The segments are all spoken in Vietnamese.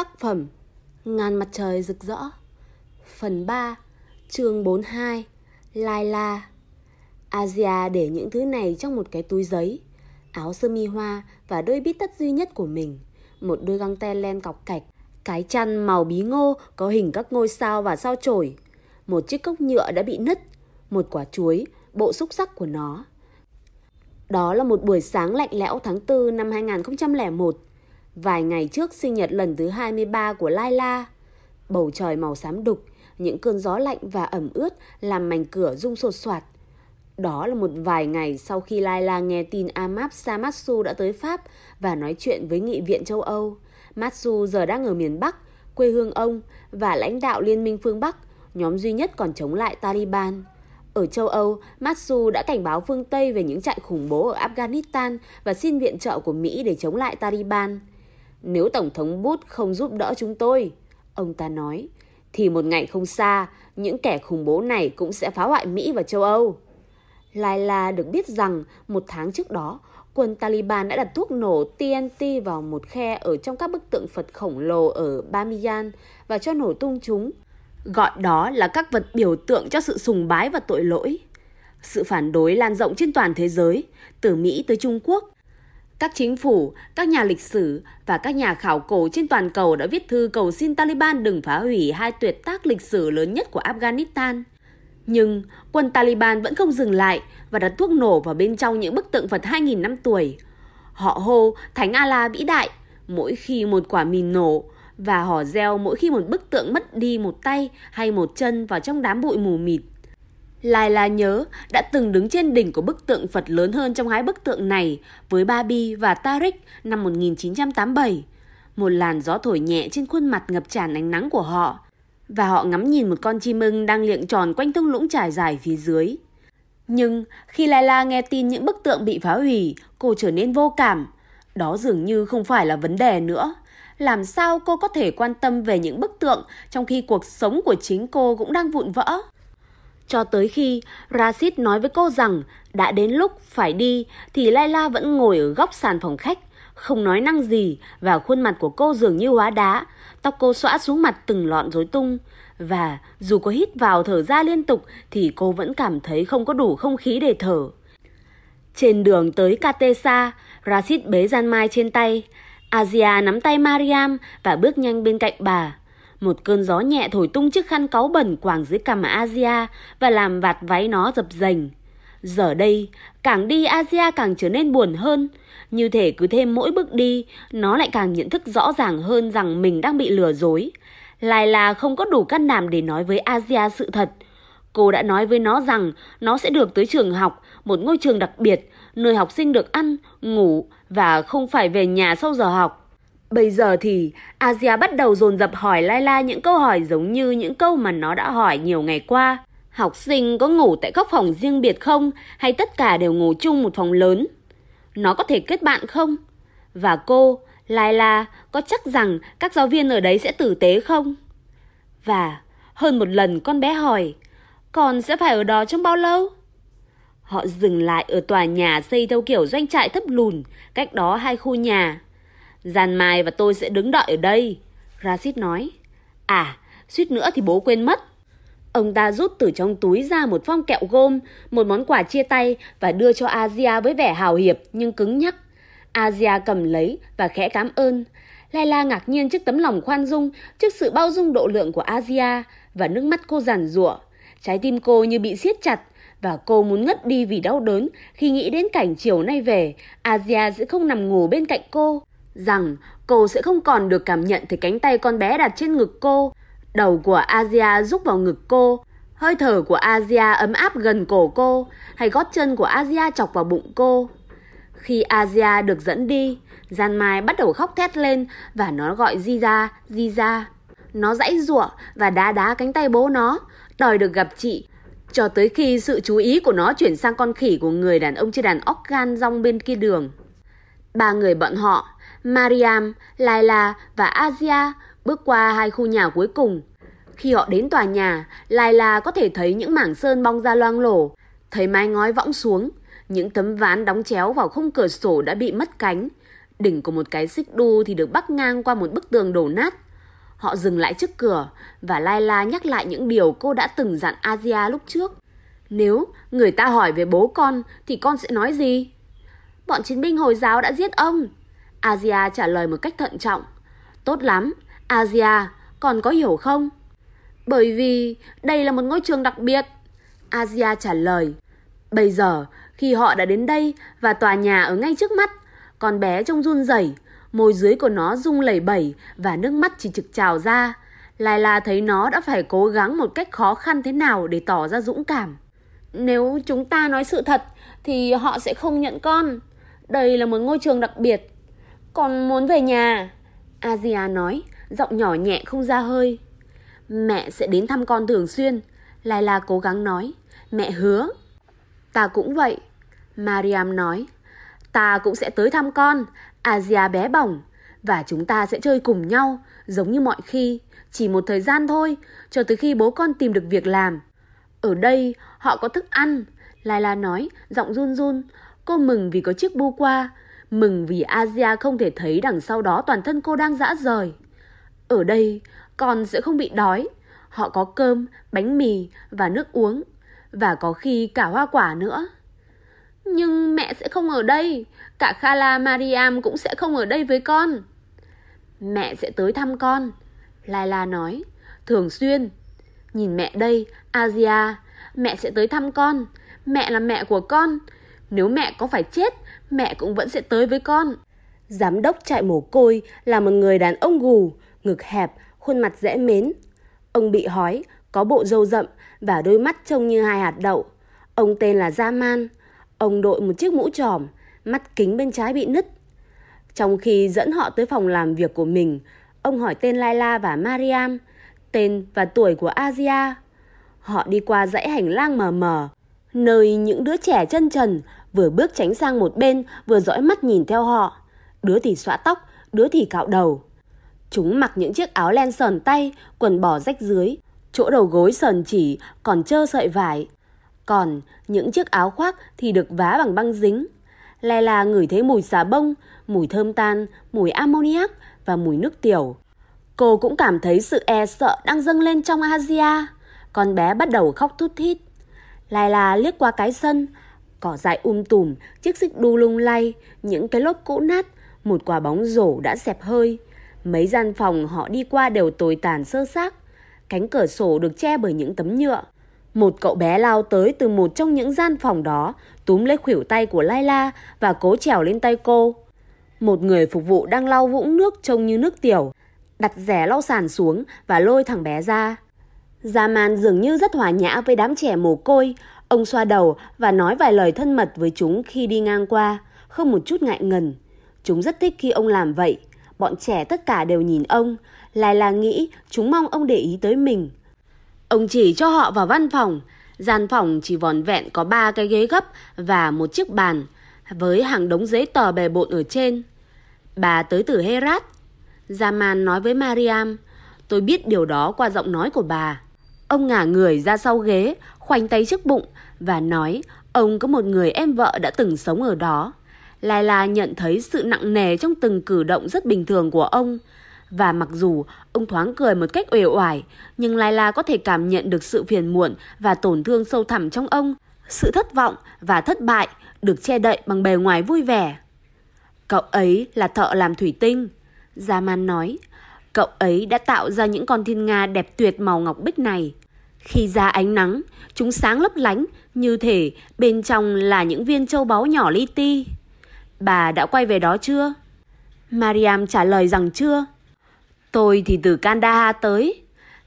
Tác phẩm Ngàn mặt trời rực rỡ. Phần 3 chương 42 Laila Asia để những thứ này trong một cái túi giấy Áo sơ mi hoa và đôi bít tất duy nhất của mình Một đôi găng tay len cọc cạch Cái chăn màu bí ngô có hình các ngôi sao và sao chổi Một chiếc cốc nhựa đã bị nứt Một quả chuối, bộ xúc sắc của nó. Đó là một buổi sáng lạnh lẽo tháng 4 năm 2001 Vài ngày trước sinh nhật lần thứ 23 của Laila. Bầu trời màu xám đục, những cơn gió lạnh và ẩm ướt làm mảnh cửa rung sột soạt. Đó là một vài ngày sau khi Laila nghe tin Amap Samatsu đã tới Pháp và nói chuyện với Nghị viện châu Âu. Matsu giờ đang ở miền Bắc, quê hương ông và lãnh đạo Liên minh phương Bắc, nhóm duy nhất còn chống lại Taliban. Ở châu Âu, Matsu đã cảnh báo phương Tây về những trại khủng bố ở Afghanistan và xin viện trợ của Mỹ để chống lại Taliban. Nếu Tổng thống Bush không giúp đỡ chúng tôi, ông ta nói, thì một ngày không xa, những kẻ khủng bố này cũng sẽ phá hoại Mỹ và châu Âu. Laila được biết rằng một tháng trước đó, quân Taliban đã đặt thuốc nổ TNT vào một khe ở trong các bức tượng Phật khổng lồ ở Bamiyan và cho nổ tung chúng. Gọi đó là các vật biểu tượng cho sự sùng bái và tội lỗi. Sự phản đối lan rộng trên toàn thế giới, từ Mỹ tới Trung Quốc, các chính phủ, các nhà lịch sử và các nhà khảo cổ trên toàn cầu đã viết thư cầu xin Taliban đừng phá hủy hai tuyệt tác lịch sử lớn nhất của Afghanistan. Nhưng quân Taliban vẫn không dừng lại và đặt thuốc nổ vào bên trong những bức tượng Phật 2.000 năm tuổi. Họ hô Thánh Allah vĩ đại mỗi khi một quả mìn nổ và họ reo mỗi khi một bức tượng mất đi một tay hay một chân vào trong đám bụi mù mịt. Lai La nhớ đã từng đứng trên đỉnh của bức tượng Phật lớn hơn trong hai bức tượng này với Babi và Tarik năm 1987. Một làn gió thổi nhẹ trên khuôn mặt ngập tràn ánh nắng của họ và họ ngắm nhìn một con chim ưng đang liệng tròn quanh thung lũng trải dài phía dưới. Nhưng khi Lai La nghe tin những bức tượng bị phá hủy, cô trở nên vô cảm. Đó dường như không phải là vấn đề nữa. Làm sao cô có thể quan tâm về những bức tượng trong khi cuộc sống của chính cô cũng đang vụn vỡ? Cho tới khi Rashid nói với cô rằng đã đến lúc phải đi thì Layla vẫn ngồi ở góc sàn phòng khách, không nói năng gì và khuôn mặt của cô dường như hóa đá, tóc cô xõa xuống mặt từng lọn rối tung. Và dù có hít vào thở ra liên tục thì cô vẫn cảm thấy không có đủ không khí để thở. Trên đường tới Katesa, Rashid bế Gian Mai trên tay. Asia nắm tay Mariam và bước nhanh bên cạnh bà. Một cơn gió nhẹ thổi tung chiếc khăn cáu bẩn quàng dưới cằm Asia và làm vạt váy nó dập dềnh. Giờ đây, càng đi Asia càng trở nên buồn hơn. Như thể cứ thêm mỗi bước đi, nó lại càng nhận thức rõ ràng hơn rằng mình đang bị lừa dối. Lại là không có đủ can đảm để nói với Asia sự thật. Cô đã nói với nó rằng nó sẽ được tới trường học, một ngôi trường đặc biệt, nơi học sinh được ăn, ngủ và không phải về nhà sau giờ học. Bây giờ thì Asia bắt đầu dồn dập hỏi Laila những câu hỏi giống như những câu mà nó đã hỏi nhiều ngày qua. Học sinh có ngủ tại các phòng riêng biệt không hay tất cả đều ngủ chung một phòng lớn? Nó có thể kết bạn không? Và cô, Laila, có chắc rằng các giáo viên ở đấy sẽ tử tế không? Và hơn một lần con bé hỏi, con sẽ phải ở đó trong bao lâu? Họ dừng lại ở tòa nhà xây theo kiểu doanh trại thấp lùn, cách đó hai khu nhà. Gian Mai và tôi sẽ đứng đợi ở đây. Rashid nói. À, suýt nữa thì bố quên mất. Ông ta rút từ trong túi ra một phong kẹo gôm, một món quà chia tay và đưa cho Asia với vẻ hào hiệp nhưng cứng nhắc. Asia cầm lấy và khẽ cảm ơn. Layla ngạc nhiên trước tấm lòng khoan dung, trước sự bao dung độ lượng của Asia và nước mắt cô giàn giụa. Trái tim cô như bị siết chặt và cô muốn ngất đi vì đau đớn khi nghĩ đến cảnh chiều nay về, Asia sẽ không nằm ngủ bên cạnh cô rằng cô sẽ không còn được cảm nhận thấy cánh tay con bé đặt trên ngực cô. Đầu của Asia rúc vào ngực cô, hơi thở của Asia ấm áp gần cổ cô, hay gót chân của Asia chọc vào bụng cô. Khi Asia được dẫn đi, Gian Mai bắt đầu khóc thét lên và nó gọi Di ra, Di ra. Nó dãy giụa và đá đá cánh tay bố nó, đòi được gặp chị. Cho tới khi sự chú ý của nó chuyển sang con khỉ của người đàn ông trên đàn óc gan rong bên kia đường. Ba người bọn họ Mariam, Laila và Asia bước qua hai khu nhà cuối cùng. Khi họ đến tòa nhà, Laila có thể thấy những mảng sơn bong ra loang lổ, thấy mái ngói võng xuống, những tấm ván đóng chéo vào khung cửa sổ đã bị mất cánh. Đỉnh của một cái xích đu thì được bắc ngang qua một bức tường đổ nát. Họ dừng lại trước cửa và Laila nhắc lại những điều cô đã từng dặn Asia lúc trước. Nếu người ta hỏi về bố con thì con sẽ nói gì? Bọn chiến binh Hồi giáo đã giết ông. Asia trả lời một cách thận trọng. Tốt lắm, Asia, Còn có hiểu không? Bởi vì đây là một ngôi trường đặc biệt. Asia trả lời. Bây giờ, khi họ đã đến đây và tòa nhà ở ngay trước mắt, con bé trông run rẩy, môi dưới của nó rung lẩy bẩy và nước mắt chỉ trực trào ra. Lai La thấy nó đã phải cố gắng một cách khó khăn thế nào để tỏ ra dũng cảm. Nếu chúng ta nói sự thật thì họ sẽ không nhận con. Đây là một ngôi trường đặc biệt. Con muốn về nhà. Asia nói, giọng nhỏ nhẹ không ra hơi. Mẹ sẽ đến thăm con thường xuyên. Lai La cố gắng nói. Mẹ hứa. Ta cũng vậy. Mariam nói. Ta cũng sẽ tới thăm con. Asia bé bỏng. Và chúng ta sẽ chơi cùng nhau, giống như mọi khi. Chỉ một thời gian thôi, cho tới khi bố con tìm được việc làm. Ở đây, họ có thức ăn. Lai La nói, giọng run run. Cô mừng vì có chiếc bu qua. Mừng vì Asia không thể thấy đằng sau đó toàn thân cô đang dã rời. Ở đây, con sẽ không bị đói. Họ có cơm, bánh mì và nước uống. Và có khi cả hoa quả nữa. Nhưng mẹ sẽ không ở đây. Cả Khala Mariam cũng sẽ không ở đây với con. Mẹ sẽ tới thăm con. Laila nói. Thường xuyên. Nhìn mẹ đây, Asia. Mẹ sẽ tới thăm con. Mẹ là mẹ của con. Nếu mẹ có phải chết, mẹ cũng vẫn sẽ tới với con. Giám đốc trại mồ côi là một người đàn ông gù, ngực hẹp, khuôn mặt dễ mến. Ông bị hói, có bộ râu rậm và đôi mắt trông như hai hạt đậu. Ông tên là Zaman. Ông đội một chiếc mũ tròm, mắt kính bên trái bị nứt. Trong khi dẫn họ tới phòng làm việc của mình, ông hỏi tên Laila và Mariam, tên và tuổi của Asia. Họ đi qua dãy hành lang mờ mờ, nơi những đứa trẻ chân trần vừa bước tránh sang một bên vừa dõi mắt nhìn theo họ. Đứa thì xõa tóc, đứa thì cạo đầu. Chúng mặc những chiếc áo len sờn tay, quần bò rách dưới, chỗ đầu gối sờn chỉ còn trơ sợi vải. Còn những chiếc áo khoác thì được vá bằng băng dính. Lela ngửi thấy mùi xà bông, mùi thơm tan, mùi ammoniac và mùi nước tiểu. Cô cũng cảm thấy sự e sợ đang dâng lên trong Asia. Con bé bắt đầu khóc thút thít. Layla liếc qua cái sân, cỏ dại um tùm, chiếc xích đu lung lay, những cái lốp cũ nát, một quả bóng rổ đã xẹp hơi. Mấy gian phòng họ đi qua đều tồi tàn sơ xác. Cánh cửa sổ được che bởi những tấm nhựa. Một cậu bé lao tới từ một trong những gian phòng đó, túm lấy khuỷu tay của Layla và cố trèo lên tay cô. Một người phục vụ đang lau vũng nước trông như nước tiểu, đặt rẻ lau sàn xuống và lôi thằng bé ra. Gia Man dường như rất hòa nhã với đám trẻ mồ côi. Ông xoa đầu và nói vài lời thân mật với chúng khi đi ngang qua, không một chút ngại ngần. Chúng rất thích khi ông làm vậy. Bọn trẻ tất cả đều nhìn ông, lại là nghĩ chúng mong ông để ý tới mình. Ông chỉ cho họ vào văn phòng. Gian phòng chỉ vòn vẹn có ba cái ghế gấp và một chiếc bàn, với hàng đống giấy tờ bề bộn ở trên. Bà tới từ Herat. Zaman nói với Mariam, tôi biết điều đó qua giọng nói của bà. Ông ngả người ra sau ghế, khoanh tay trước bụng và nói ông có một người em vợ đã từng sống ở đó. Laila nhận thấy sự nặng nề trong từng cử động rất bình thường của ông. Và mặc dù ông thoáng cười một cách uể oải, nhưng Laila có thể cảm nhận được sự phiền muộn và tổn thương sâu thẳm trong ông. Sự thất vọng và thất bại được che đậy bằng bề ngoài vui vẻ. Cậu ấy là thợ làm thủy tinh. Zaman nói, cậu ấy đã tạo ra những con thiên nga đẹp tuyệt màu ngọc bích này. Khi ra ánh nắng, chúng sáng lấp lánh như thể bên trong là những viên châu báu nhỏ li ti. Bà đã quay về đó chưa? Mariam trả lời rằng chưa. Tôi thì từ Kandahar tới.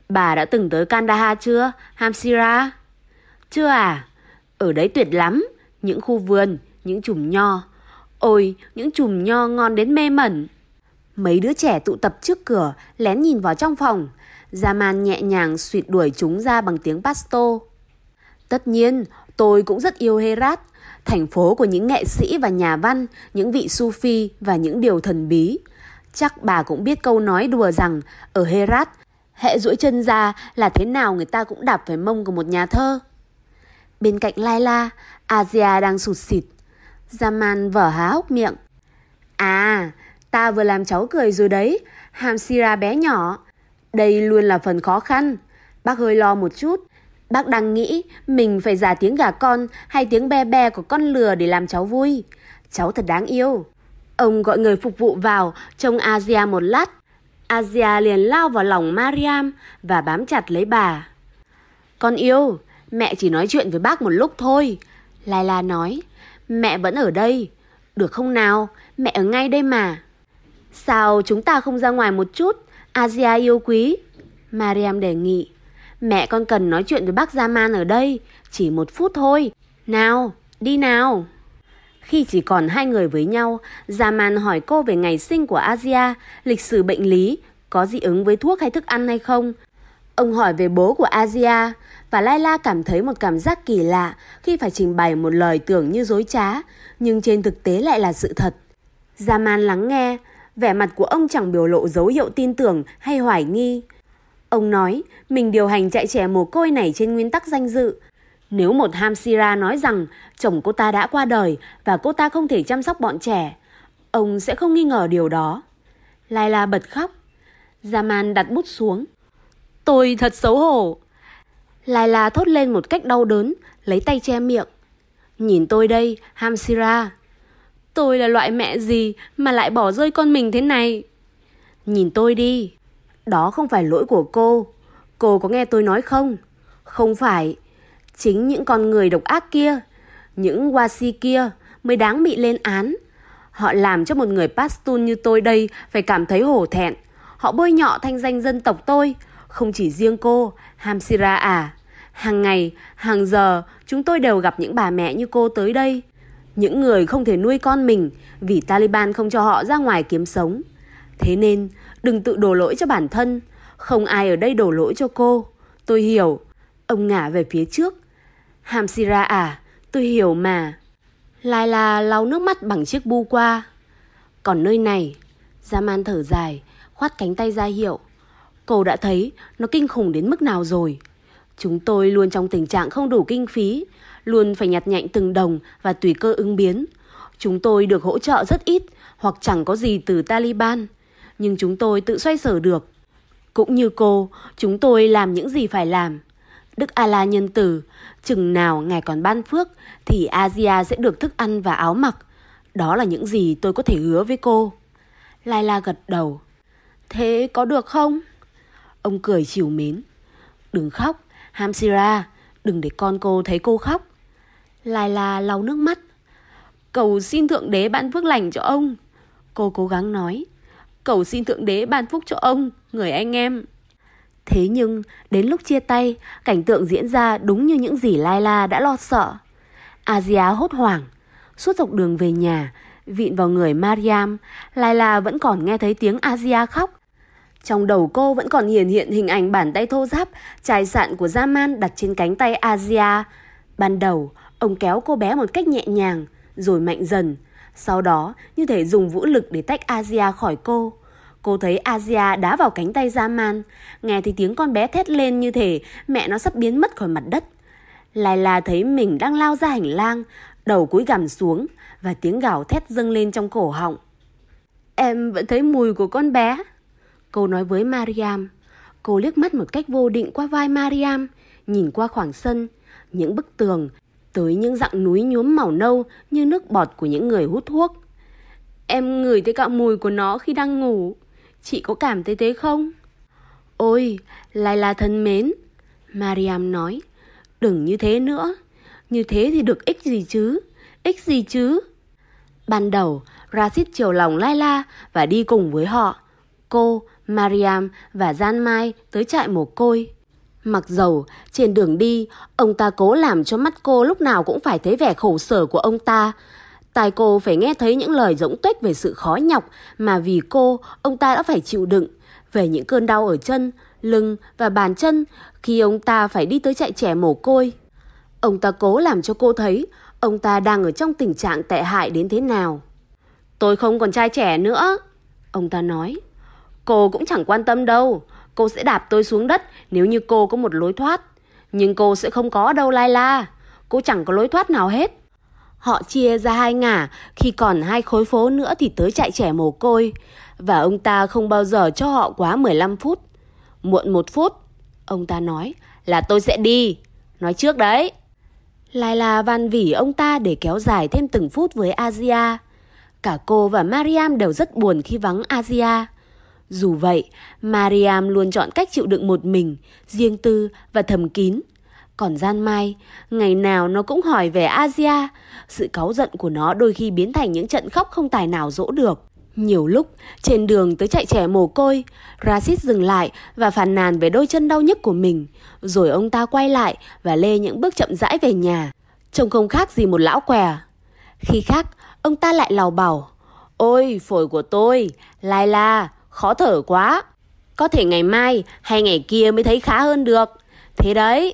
Bà đã từng tới Kandahar chưa, Hamsira? Chưa à? Ở đấy tuyệt lắm. Những khu vườn, những chùm nho. Ôi, những chùm nho ngon đến mê mẩn. Mấy đứa trẻ tụ tập trước cửa, lén nhìn vào trong phòng. Zaman nhẹ nhàng suyệt đuổi chúng ra bằng tiếng Pasto. Tất nhiên, tôi cũng rất yêu Herat, thành phố của những nghệ sĩ và nhà văn, những vị Sufi và những điều thần bí. Chắc bà cũng biết câu nói đùa rằng ở Herat, hệ duỗi chân ra là thế nào người ta cũng đạp phải mông của một nhà thơ. Bên cạnh Laila, Asia đang sụt xịt. Zaman vở há hốc miệng. À, ta vừa làm cháu cười rồi đấy, Hamsira bé nhỏ. Đây luôn là phần khó khăn. Bác hơi lo một chút. Bác đang nghĩ mình phải giả tiếng gà con hay tiếng be be của con lừa để làm cháu vui. Cháu thật đáng yêu. Ông gọi người phục vụ vào, trông Asia một lát. Asia liền lao vào lòng Mariam và bám chặt lấy bà. Con yêu, mẹ chỉ nói chuyện với bác một lúc thôi. Laila nói, mẹ vẫn ở đây. Được không nào, mẹ ở ngay đây mà. Sao chúng ta không ra ngoài một chút, Asia yêu quý? Mariam đề nghị. Mẹ con cần nói chuyện với bác Zaman ở đây, chỉ một phút thôi. Nào, đi nào. Khi chỉ còn hai người với nhau, Zaman hỏi cô về ngày sinh của Asia, lịch sử bệnh lý, có dị ứng với thuốc hay thức ăn hay không. Ông hỏi về bố của Asia và Laila cảm thấy một cảm giác kỳ lạ khi phải trình bày một lời tưởng như dối trá, nhưng trên thực tế lại là sự thật. Zaman lắng nghe, vẻ mặt của ông chẳng biểu lộ dấu hiệu tin tưởng hay hoài nghi. Ông nói mình điều hành chạy trẻ mồ côi này trên nguyên tắc danh dự. Nếu một Hamsira nói rằng chồng cô ta đã qua đời và cô ta không thể chăm sóc bọn trẻ, ông sẽ không nghi ngờ điều đó. Laila bật khóc. Zaman đặt bút xuống. Tôi thật xấu hổ. Laila thốt lên một cách đau đớn, lấy tay che miệng. Nhìn tôi đây, Hamsira. Tôi là loại mẹ gì mà lại bỏ rơi con mình thế này? Nhìn tôi đi. Đó không phải lỗi của cô. Cô có nghe tôi nói không? Không phải. Chính những con người độc ác kia, những Wasi kia mới đáng bị lên án. Họ làm cho một người Pashtun như tôi đây phải cảm thấy hổ thẹn. Họ bôi nhọ thanh danh dân tộc tôi. Không chỉ riêng cô, Hamsira à. Hàng ngày, hàng giờ, chúng tôi đều gặp những bà mẹ như cô tới đây. Những người không thể nuôi con mình vì Taliban không cho họ ra ngoài kiếm sống. Thế nên, đừng tự đổ lỗi cho bản thân. Không ai ở đây đổ lỗi cho cô. Tôi hiểu. Ông ngả về phía trước. Hamsira à, tôi hiểu mà. Lai là lau nước mắt bằng chiếc bu qua. Còn nơi này, Zaman thở dài, khoát cánh tay ra hiệu. Cô đã thấy nó kinh khủng đến mức nào rồi. Chúng tôi luôn trong tình trạng không đủ kinh phí, luôn phải nhặt nhạnh từng đồng và tùy cơ ứng biến. Chúng tôi được hỗ trợ rất ít hoặc chẳng có gì từ Taliban, nhưng chúng tôi tự xoay sở được. Cũng như cô, chúng tôi làm những gì phải làm. Đức Allah nhân từ, chừng nào ngài còn ban phước thì Asia sẽ được thức ăn và áo mặc. Đó là những gì tôi có thể hứa với cô. Laila gật đầu. Thế có được không? Ông cười chiều mến. Đừng khóc, Hamsira, đừng để con cô thấy cô khóc lại là lau nước mắt. Cầu xin Thượng Đế ban phước lành cho ông. Cô cố gắng nói. Cầu xin Thượng Đế ban phúc cho ông, người anh em. Thế nhưng, đến lúc chia tay, cảnh tượng diễn ra đúng như những gì Laila đã lo sợ. Asia hốt hoảng. Suốt dọc đường về nhà, vịn vào người Mariam, Laila vẫn còn nghe thấy tiếng Asia khóc. Trong đầu cô vẫn còn hiện hiện hình ảnh bàn tay thô ráp, chai sạn của Zaman đặt trên cánh tay Asia. Ban đầu, ông kéo cô bé một cách nhẹ nhàng, rồi mạnh dần. Sau đó, như thể dùng vũ lực để tách Asia khỏi cô. Cô thấy Asia đá vào cánh tay Zaman, nghe thì tiếng con bé thét lên như thể mẹ nó sắp biến mất khỏi mặt đất. Lai La thấy mình đang lao ra hành lang, đầu cúi gằm xuống và tiếng gào thét dâng lên trong cổ họng. Em vẫn thấy mùi của con bé. Cô nói với Mariam. Cô liếc mắt một cách vô định qua vai Mariam, nhìn qua khoảng sân, những bức tường, tới những dặng núi nhuốm màu nâu như nước bọt của những người hút thuốc. Em ngửi thấy cả mùi của nó khi đang ngủ. Chị có cảm thấy thế không? Ôi, Laila thân mến. Mariam nói, đừng như thế nữa. Như thế thì được ích gì chứ? Ích gì chứ? Ban đầu, Rashid chiều lòng Laila và đi cùng với họ. Cô, Mariam và Gian Mai tới trại mồ côi. Mặc dầu trên đường đi, ông ta cố làm cho mắt cô lúc nào cũng phải thấy vẻ khổ sở của ông ta. tài cô phải nghe thấy những lời rỗng tuếch về sự khó nhọc mà vì cô, ông ta đã phải chịu đựng. Về những cơn đau ở chân, lưng và bàn chân khi ông ta phải đi tới trại trẻ mồ côi. Ông ta cố làm cho cô thấy ông ta đang ở trong tình trạng tệ hại đến thế nào. Tôi không còn trai trẻ nữa, ông ta nói. Cô cũng chẳng quan tâm đâu. Cô sẽ đạp tôi xuống đất nếu như cô có một lối thoát. Nhưng cô sẽ không có đâu lai la Cô chẳng có lối thoát nào hết. Họ chia ra hai ngả, khi còn hai khối phố nữa thì tới chạy trẻ mồ côi. Và ông ta không bao giờ cho họ quá 15 phút. Muộn một phút, ông ta nói là tôi sẽ đi. Nói trước đấy. lai la van vỉ ông ta để kéo dài thêm từng phút với Asia. Cả cô và Mariam đều rất buồn khi vắng Asia. Dù vậy, Mariam luôn chọn cách chịu đựng một mình, riêng tư và thầm kín. Còn Gian Mai, ngày nào nó cũng hỏi về Asia. Sự cáu giận của nó đôi khi biến thành những trận khóc không tài nào dỗ được. Nhiều lúc, trên đường tới chạy trẻ mồ côi, Rashid dừng lại và phàn nàn về đôi chân đau nhức của mình. Rồi ông ta quay lại và lê những bước chậm rãi về nhà. Trông không khác gì một lão què. Khi khác, ông ta lại lào bảo. Ôi, phổi của tôi, lai la, khó thở quá. Có thể ngày mai hay ngày kia mới thấy khá hơn được. Thế đấy.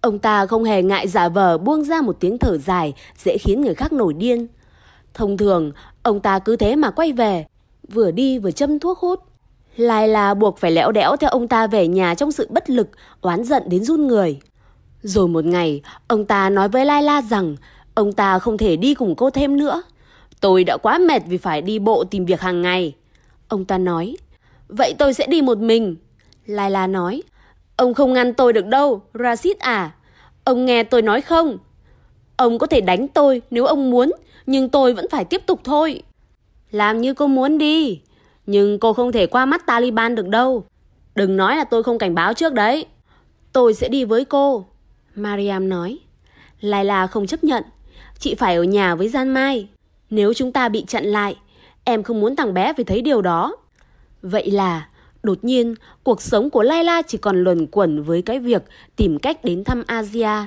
Ông ta không hề ngại giả vờ buông ra một tiếng thở dài dễ khiến người khác nổi điên. Thông thường, ông ta cứ thế mà quay về, vừa đi vừa châm thuốc hút. Lai là buộc phải lẽo đẽo theo ông ta về nhà trong sự bất lực, oán giận đến run người. Rồi một ngày, ông ta nói với Lai La rằng ông ta không thể đi cùng cô thêm nữa. Tôi đã quá mệt vì phải đi bộ tìm việc hàng ngày. Ông ta nói, vậy tôi sẽ đi một mình. Lai La nói, ông không ngăn tôi được đâu, Rashid à. Ông nghe tôi nói không? Ông có thể đánh tôi nếu ông muốn, nhưng tôi vẫn phải tiếp tục thôi. Làm như cô muốn đi, nhưng cô không thể qua mắt Taliban được đâu. Đừng nói là tôi không cảnh báo trước đấy. Tôi sẽ đi với cô. Mariam nói. Laila không chấp nhận. Chị phải ở nhà với Gian Mai. Nếu chúng ta bị chặn lại, em không muốn thằng bé phải thấy điều đó. Vậy là, đột nhiên, cuộc sống của Layla chỉ còn luẩn quẩn với cái việc tìm cách đến thăm Asia.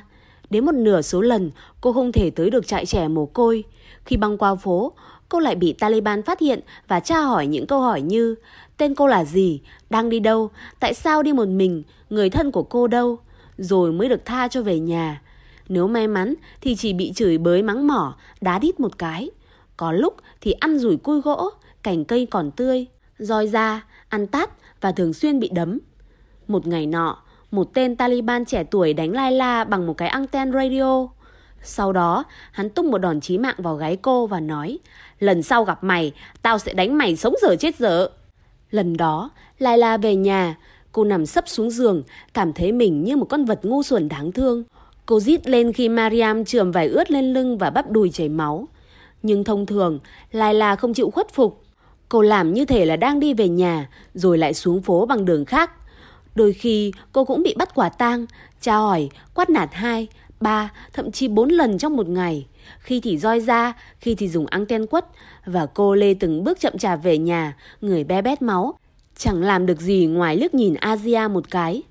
Đến một nửa số lần, cô không thể tới được trại trẻ mồ côi. Khi băng qua phố, cô lại bị Taliban phát hiện và tra hỏi những câu hỏi như Tên cô là gì? Đang đi đâu? Tại sao đi một mình? Người thân của cô đâu? Rồi mới được tha cho về nhà. Nếu may mắn thì chỉ bị chửi bới mắng mỏ, đá đít một cái. Có lúc thì ăn rủi cui gỗ, cành cây còn tươi, roi da, ăn tát và thường xuyên bị đấm. Một ngày nọ, một tên Taliban trẻ tuổi đánh Laila bằng một cái anten radio. Sau đó, hắn tung một đòn chí mạng vào gáy cô và nói Lần sau gặp mày, tao sẽ đánh mày sống dở chết dở. Lần đó, Laila về nhà, cô nằm sấp xuống giường, cảm thấy mình như một con vật ngu xuẩn đáng thương. Cô rít lên khi Mariam trường vải ướt lên lưng và bắp đùi chảy máu. Nhưng thông thường, lại là không chịu khuất phục. Cô làm như thể là đang đi về nhà, rồi lại xuống phố bằng đường khác. Đôi khi cô cũng bị bắt quả tang, tra hỏi, quát nạt hai, ba, thậm chí bốn lần trong một ngày. Khi thì roi ra, khi thì dùng anten quất và cô lê từng bước chậm chạp về nhà, người be bét máu. Chẳng làm được gì ngoài liếc nhìn Asia một cái.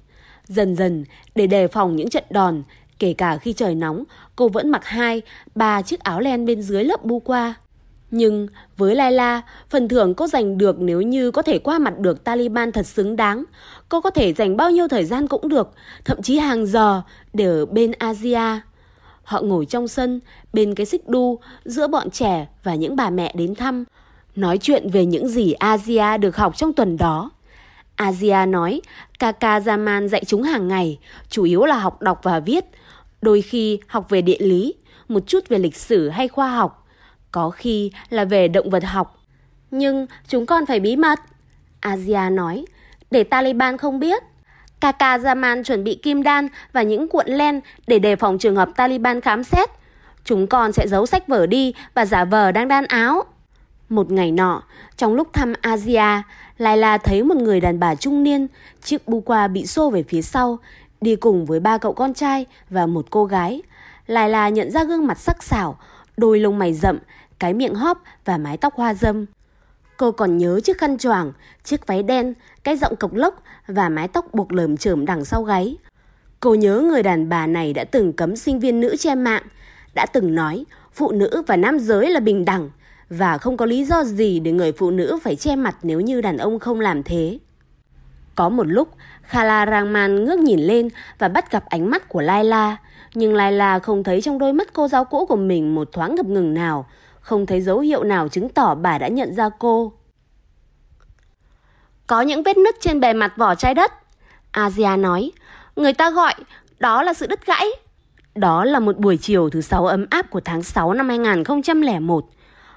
Dần dần, để đề phòng những trận đòn, kể cả khi trời nóng, cô vẫn mặc hai, ba chiếc áo len bên dưới lớp bu qua. Nhưng với Laila, phần thưởng cô giành được nếu như có thể qua mặt được Taliban thật xứng đáng. Cô có thể dành bao nhiêu thời gian cũng được, thậm chí hàng giờ để ở bên Asia. Họ ngồi trong sân, bên cái xích đu, giữa bọn trẻ và những bà mẹ đến thăm. Nói chuyện về những gì Asia được học trong tuần đó. Asia nói, Kaka Zaman dạy chúng hàng ngày, chủ yếu là học đọc và viết. Đôi khi học về địa lý, một chút về lịch sử hay khoa học có khi là về động vật học. Nhưng chúng con phải bí mật. Asia nói, để Taliban không biết. Kaka Zaman chuẩn bị kim đan và những cuộn len để đề phòng trường hợp Taliban khám xét. Chúng con sẽ giấu sách vở đi và giả vờ đang đan áo. Một ngày nọ, trong lúc thăm Asia, Laila thấy một người đàn bà trung niên, chiếc bu qua bị xô về phía sau, đi cùng với ba cậu con trai và một cô gái. Laila nhận ra gương mặt sắc sảo, đôi lông mày rậm, cái miệng hóp và mái tóc hoa dâm. Cô còn nhớ chiếc khăn choàng, chiếc váy đen, cái giọng cộc lốc và mái tóc buộc lởm chởm đằng sau gáy. Cô nhớ người đàn bà này đã từng cấm sinh viên nữ che mạng, đã từng nói phụ nữ và nam giới là bình đẳng và không có lý do gì để người phụ nữ phải che mặt nếu như đàn ông không làm thế. Có một lúc, Khala Rahman ngước nhìn lên và bắt gặp ánh mắt của Laila, nhưng Laila không thấy trong đôi mắt cô giáo cũ của mình một thoáng ngập ngừng nào, không thấy dấu hiệu nào chứng tỏ bà đã nhận ra cô. Có những vết nứt trên bề mặt vỏ trái đất. Asia nói, người ta gọi đó là sự đứt gãy. Đó là một buổi chiều thứ sáu ấm áp của tháng 6 năm 2001.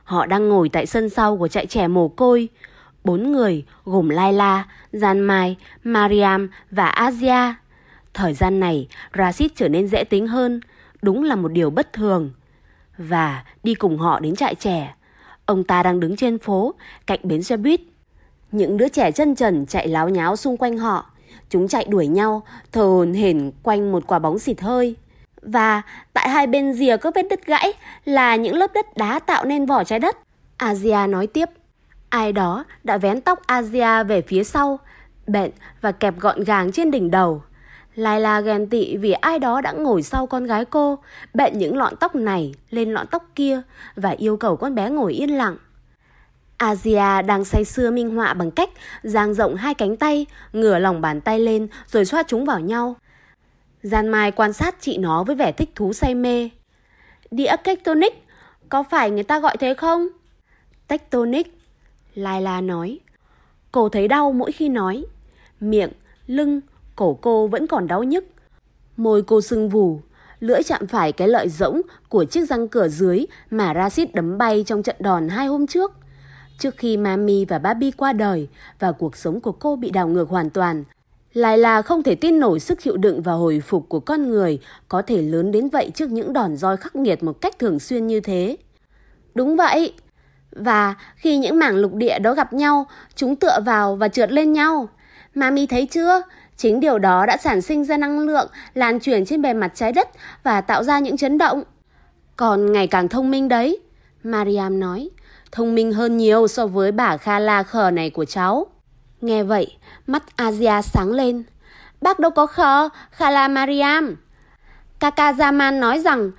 Họ đang ngồi tại sân sau của trại trẻ mồ côi. Bốn người gồm Laila, Gian Mai, Mariam và Asia. Thời gian này, Rashid trở nên dễ tính hơn, đúng là một điều bất thường. Và đi cùng họ đến trại trẻ. Ông ta đang đứng trên phố, cạnh bến xe buýt. Những đứa trẻ chân trần chạy láo nháo xung quanh họ. Chúng chạy đuổi nhau, thờ hồn hển quanh một quả bóng xịt hơi. Và tại hai bên rìa có vết đứt gãy là những lớp đất đá tạo nên vỏ trái đất. Asia nói tiếp. Ai đó đã vén tóc Asia về phía sau, bện và kẹp gọn gàng trên đỉnh đầu. Laila ghen tị vì ai đó đã ngồi sau con gái cô, bện những lọn tóc này lên lọn tóc kia và yêu cầu con bé ngồi yên lặng. Asia đang say sưa minh họa bằng cách dang rộng hai cánh tay, ngửa lòng bàn tay lên rồi xoa chúng vào nhau. Gian Mai quan sát chị nó với vẻ thích thú say mê. Đĩa tectonic, có phải người ta gọi thế không? Tectonic, Laila nói. Cô thấy đau mỗi khi nói. Miệng, lưng, cổ cô vẫn còn đau nhức. Môi cô sưng vù, lưỡi chạm phải cái lợi rỗng của chiếc răng cửa dưới mà Rashid đấm bay trong trận đòn hai hôm trước. Trước khi Mami và Babi qua đời và cuộc sống của cô bị đảo ngược hoàn toàn, lại là không thể tin nổi sức chịu đựng và hồi phục của con người có thể lớn đến vậy trước những đòn roi khắc nghiệt một cách thường xuyên như thế. Đúng vậy. Và khi những mảng lục địa đó gặp nhau, chúng tựa vào và trượt lên nhau. Mami thấy chưa? Chính điều đó đã sản sinh ra năng lượng lan truyền trên bề mặt trái đất và tạo ra những chấn động. Còn ngày càng thông minh đấy, Mariam nói. Thông minh hơn nhiều so với bà Khala khờ này của cháu. Nghe vậy, mắt Asia sáng lên. Bác đâu có khờ, Khala Mariam. Kaka Zaman nói rằng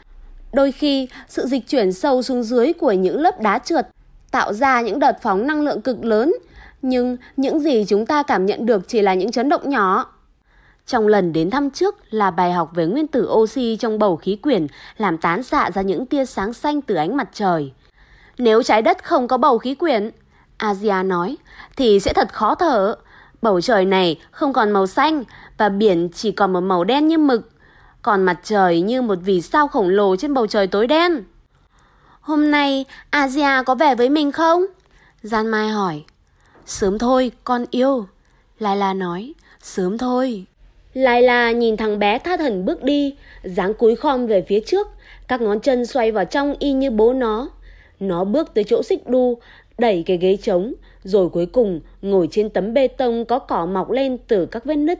đôi khi sự dịch chuyển sâu xuống dưới của những lớp đá trượt tạo ra những đợt phóng năng lượng cực lớn, nhưng những gì chúng ta cảm nhận được chỉ là những chấn động nhỏ. Trong lần đến thăm trước là bài học về nguyên tử oxy trong bầu khí quyển làm tán xạ ra những tia sáng xanh từ ánh mặt trời. Nếu trái đất không có bầu khí quyển, Asia nói, thì sẽ thật khó thở. Bầu trời này không còn màu xanh và biển chỉ còn một màu đen như mực. Còn mặt trời như một vì sao khổng lồ trên bầu trời tối đen. Hôm nay Asia có về với mình không? Gian Mai hỏi. Sớm thôi, con yêu. Laila nói, sớm thôi. Laila nhìn thằng bé tha thần bước đi, dáng cúi khom về phía trước, các ngón chân xoay vào trong y như bố nó. Nó bước tới chỗ xích đu, đẩy cái ghế trống, rồi cuối cùng ngồi trên tấm bê tông có cỏ mọc lên từ các vết nứt.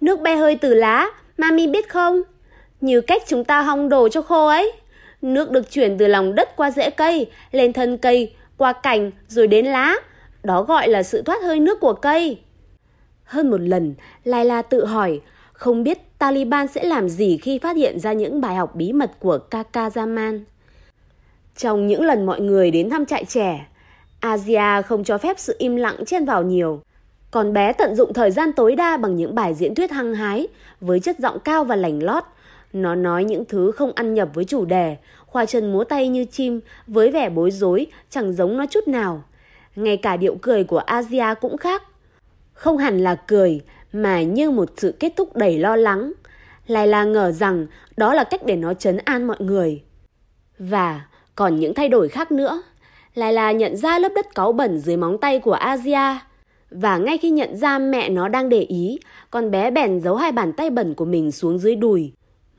Nước be hơi từ lá, mami biết không? Như cách chúng ta hong đồ cho khô ấy. Nước được chuyển từ lòng đất qua rễ cây, lên thân cây, qua cành rồi đến lá. Đó gọi là sự thoát hơi nước của cây. Hơn một lần, Laila tự hỏi, không biết Taliban sẽ làm gì khi phát hiện ra những bài học bí mật của Kaka Zaman. Trong những lần mọi người đến thăm trại trẻ, Asia không cho phép sự im lặng chen vào nhiều. Còn bé tận dụng thời gian tối đa bằng những bài diễn thuyết hăng hái, với chất giọng cao và lành lót. Nó nói những thứ không ăn nhập với chủ đề, khoa chân múa tay như chim, với vẻ bối rối, chẳng giống nó chút nào. Ngay cả điệu cười của Asia cũng khác. Không hẳn là cười, mà như một sự kết thúc đầy lo lắng. Lại là ngờ rằng đó là cách để nó chấn an mọi người. Và còn những thay đổi khác nữa. Lại là nhận ra lớp đất cáu bẩn dưới móng tay của Asia. Và ngay khi nhận ra mẹ nó đang để ý, con bé bèn giấu hai bàn tay bẩn của mình xuống dưới đùi.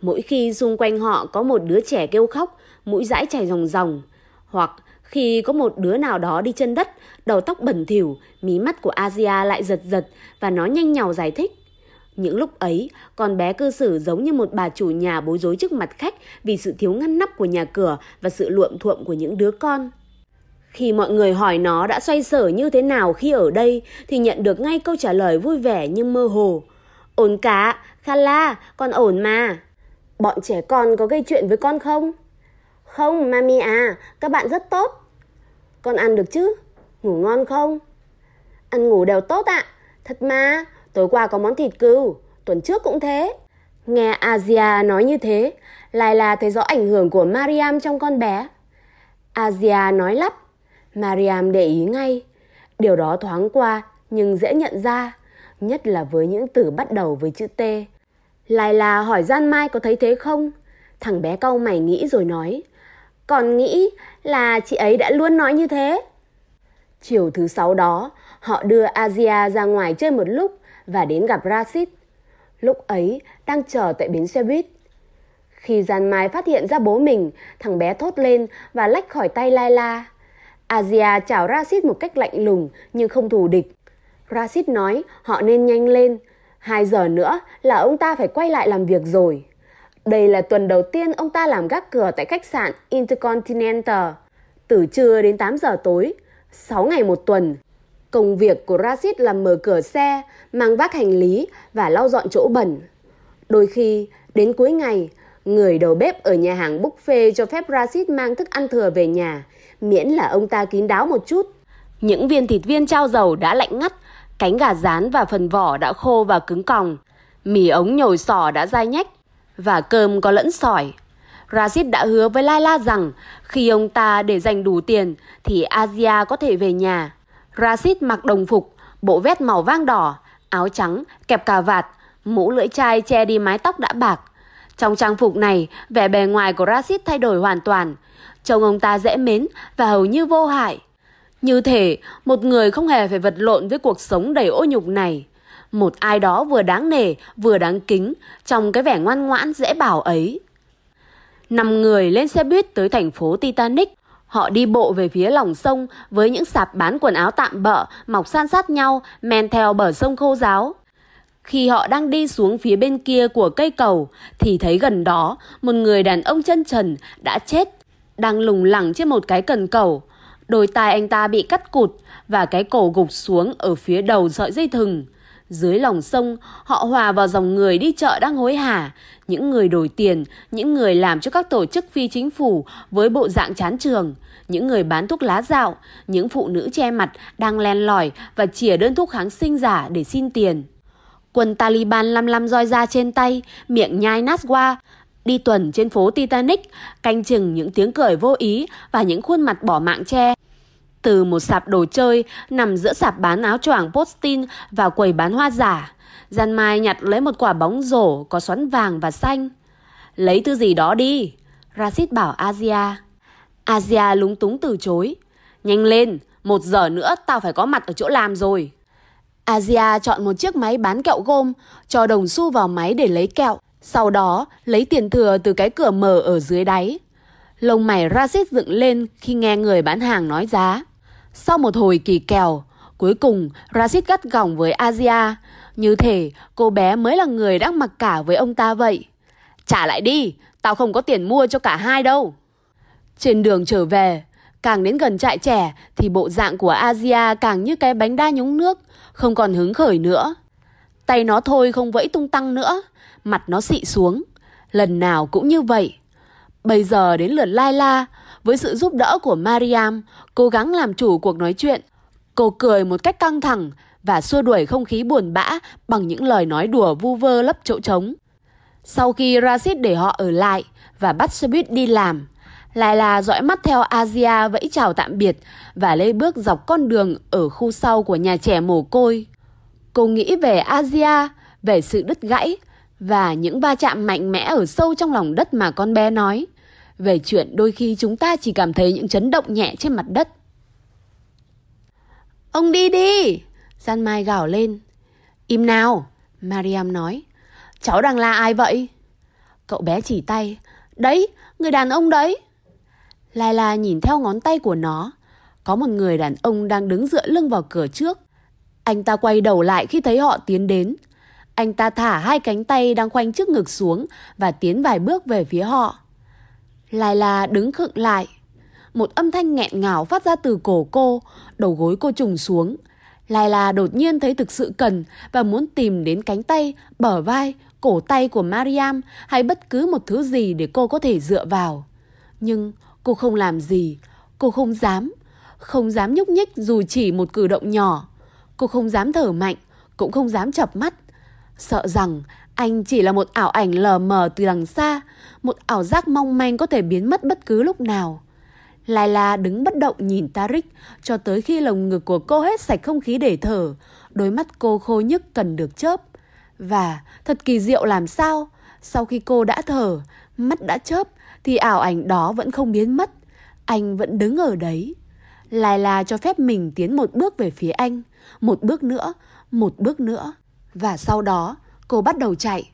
Mỗi khi xung quanh họ có một đứa trẻ kêu khóc, mũi dãi chảy ròng ròng, hoặc khi có một đứa nào đó đi chân đất, đầu tóc bẩn thỉu, mí mắt của Asia lại giật giật và nó nhanh nhào giải thích. Những lúc ấy, con bé cư xử giống như một bà chủ nhà bối rối trước mặt khách vì sự thiếu ngăn nắp của nhà cửa và sự luộm thuộm của những đứa con. Khi mọi người hỏi nó đã xoay sở như thế nào khi ở đây thì nhận được ngay câu trả lời vui vẻ nhưng mơ hồ. Ổn cả, Khala, con ổn mà. Bọn trẻ con có gây chuyện với con không? Không, mami à, các bạn rất tốt. Con ăn được chứ? Ngủ ngon không? Ăn ngủ đều tốt ạ. À. Thật mà, tối qua có món thịt cừu, tuần trước cũng thế. Nghe Asia nói như thế, lại là thấy rõ ảnh hưởng của Mariam trong con bé. Asia nói lắp, Mariam để ý ngay. Điều đó thoáng qua nhưng dễ nhận ra, nhất là với những từ bắt đầu với chữ T. Lại là hỏi Gian Mai có thấy thế không? Thằng bé cau mày nghĩ rồi nói, còn nghĩ là chị ấy đã luôn nói như thế. Chiều thứ sáu đó, họ đưa Asia ra ngoài chơi một lúc và đến gặp Rashid. Lúc ấy, đang chờ tại bến xe buýt. Khi Gian Mai phát hiện ra bố mình, thằng bé thốt lên và lách khỏi tay Laila. Asia chào Rashid một cách lạnh lùng nhưng không thù địch. Rashid nói họ nên nhanh lên. Hai giờ nữa là ông ta phải quay lại làm việc rồi. Đây là tuần đầu tiên ông ta làm gác cửa tại khách sạn Intercontinental. Từ trưa đến 8 giờ tối, 6 ngày một tuần. Công việc của Rashid là mở cửa xe, mang vác hành lý và lau dọn chỗ bẩn. Đôi khi, đến cuối ngày, người đầu bếp ở nhà hàng buffet cho phép Rashid mang thức ăn thừa về nhà, miễn là ông ta kín đáo một chút. Những viên thịt viên trao dầu đã lạnh ngắt, cánh gà rán và phần vỏ đã khô và cứng còng. Mì ống nhồi sò đã dai nhách và cơm có lẫn sỏi. Rashid đã hứa với Laila rằng khi ông ta để dành đủ tiền thì Asia có thể về nhà. Rashid mặc đồng phục, bộ vest màu vang đỏ, áo trắng, kẹp cà vạt, mũ lưỡi chai che đi mái tóc đã bạc. Trong trang phục này, vẻ bề ngoài của Rashid thay đổi hoàn toàn. Trông ông ta dễ mến và hầu như vô hại. Như thể một người không hề phải vật lộn với cuộc sống đầy ô nhục này. Một ai đó vừa đáng nể, vừa đáng kính trong cái vẻ ngoan ngoãn dễ bảo ấy. Năm người lên xe buýt tới thành phố Titanic. Họ đi bộ về phía lòng sông với những sạp bán quần áo tạm bợ mọc san sát nhau men theo bờ sông khô giáo. Khi họ đang đi xuống phía bên kia của cây cầu thì thấy gần đó một người đàn ông chân trần đã chết, đang lùng lẳng trên một cái cần cầu. Đôi tai anh ta bị cắt cụt và cái cổ gục xuống ở phía đầu sợi dây thừng. Dưới lòng sông, họ hòa vào dòng người đi chợ đang hối hả. Những người đổi tiền, những người làm cho các tổ chức phi chính phủ với bộ dạng chán trường, những người bán thuốc lá dạo, những phụ nữ che mặt đang len lỏi và chìa đơn thuốc kháng sinh giả để xin tiền. Quân Taliban lăm lăm roi ra trên tay, miệng nhai nát qua, đi tuần trên phố Titanic, canh chừng những tiếng cười vô ý và những khuôn mặt bỏ mạng che. Từ một sạp đồ chơi nằm giữa sạp bán áo choàng postin và quầy bán hoa giả, Gian Mai nhặt lấy một quả bóng rổ có xoắn vàng và xanh. Lấy thứ gì đó đi, Rashid bảo Asia. Asia lúng túng từ chối. Nhanh lên, một giờ nữa tao phải có mặt ở chỗ làm rồi. Asia chọn một chiếc máy bán kẹo gôm, cho đồng xu vào máy để lấy kẹo. Sau đó, lấy tiền thừa từ cái cửa mở ở dưới đáy. Lông mày Rashid dựng lên khi nghe người bán hàng nói giá. Sau một hồi kỳ kèo, cuối cùng Rashid gắt gỏng với Asia. Như thể cô bé mới là người đang mặc cả với ông ta vậy. Trả lại đi, tao không có tiền mua cho cả hai đâu. Trên đường trở về, càng đến gần trại trẻ thì bộ dạng của Asia càng như cái bánh đa nhúng nước, không còn hứng khởi nữa. Tay nó thôi không vẫy tung tăng nữa, mặt nó xị xuống. Lần nào cũng như vậy. Bây giờ đến lượt Laila, với sự giúp đỡ của Mariam, cố gắng làm chủ cuộc nói chuyện. Cô cười một cách căng thẳng và xua đuổi không khí buồn bã bằng những lời nói đùa vu vơ lấp chỗ trống. Sau khi Rashid để họ ở lại và bắt xe buýt đi làm, Laila dõi mắt theo Asia vẫy chào tạm biệt và lê bước dọc con đường ở khu sau của nhà trẻ mồ côi. Cô nghĩ về Asia, về sự đứt gãy và những va chạm mạnh mẽ ở sâu trong lòng đất mà con bé nói. Về chuyện đôi khi chúng ta chỉ cảm thấy những chấn động nhẹ trên mặt đất. Ông đi đi! Gian Mai gào lên. Im nào! Mariam nói. Cháu đang la ai vậy? Cậu bé chỉ tay. Đấy, người đàn ông đấy. Laila nhìn theo ngón tay của nó. Có một người đàn ông đang đứng dựa lưng vào cửa trước. Anh ta quay đầu lại khi thấy họ tiến đến. Anh ta thả hai cánh tay đang khoanh trước ngực xuống và tiến vài bước về phía họ. Lai la đứng khựng lại. Một âm thanh nghẹn ngào phát ra từ cổ cô, đầu gối cô trùng xuống. Lai la đột nhiên thấy thực sự cần và muốn tìm đến cánh tay, bờ vai, cổ tay của Mariam hay bất cứ một thứ gì để cô có thể dựa vào. Nhưng cô không làm gì, cô không dám, không dám nhúc nhích dù chỉ một cử động nhỏ. Cô không dám thở mạnh, cũng không dám chập mắt. Sợ rằng anh chỉ là một ảo ảnh lờ mờ từ đằng xa, một ảo giác mong manh có thể biến mất bất cứ lúc nào. Laila đứng bất động nhìn Tarik cho tới khi lồng ngực của cô hết sạch không khí để thở. Đôi mắt cô khô nhức cần được chớp. Và thật kỳ diệu làm sao, sau khi cô đã thở, mắt đã chớp, thì ảo ảnh đó vẫn không biến mất. Anh vẫn đứng ở đấy. Laila cho phép mình tiến một bước về phía anh, một bước nữa, một bước nữa. Và sau đó, cô bắt đầu chạy.